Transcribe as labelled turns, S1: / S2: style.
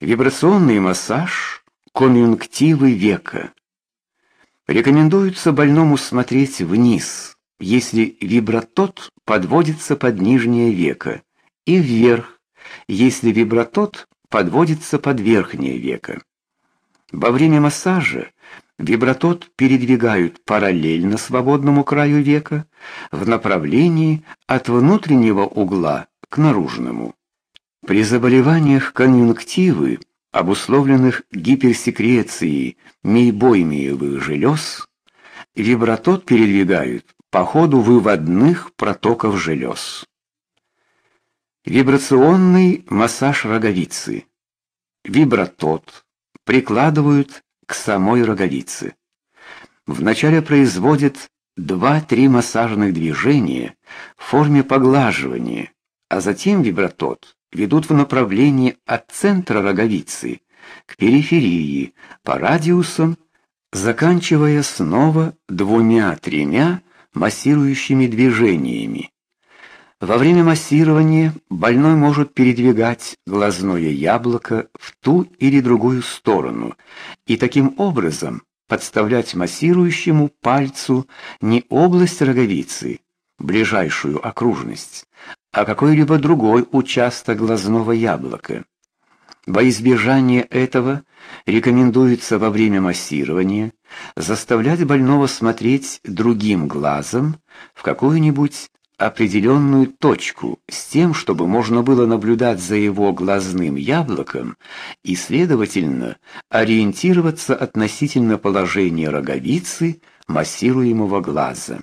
S1: Вибрационный массаж конъюнктивы века. Рекомендуется больному смотреть вниз, если вибратот подводится под нижнее веко, и вверх, если вибратот подводится под верхнее веко. Во время массажа вибратот передвигают параллельно свободному краю века в направлении от внутреннего угла к наружному. При заболеваниях конъюнктивы, обусловленных гиперсекрецией мейбоймиевых желез, вибратот передвигают по ходу выводных протоков желез. Вибрационный массаж роговицы. Вибратот прикладывают к самой роговице. Вначале производят 2-3 массажных движения в форме поглаживания, а затем вибратот ведут в направлении от центра роговицы к периферии по радиусам, заканчивая снова двумя-тремя массирующими движениями. Во время массирования больной может передвигать глазное яблоко в ту или другую сторону и таким образом подставлять массирующему пальцу не область роговицы, ближайшую окружность, а какой-либо другой участок глазного яблока. Во избежание этого рекомендуется во время массирования заставлять больного смотреть другим глазом в какую-нибудь определенную точку с тем, чтобы можно было наблюдать за его глазным яблоком и, следовательно, ориентироваться относительно положения роговицы массируемого глаза.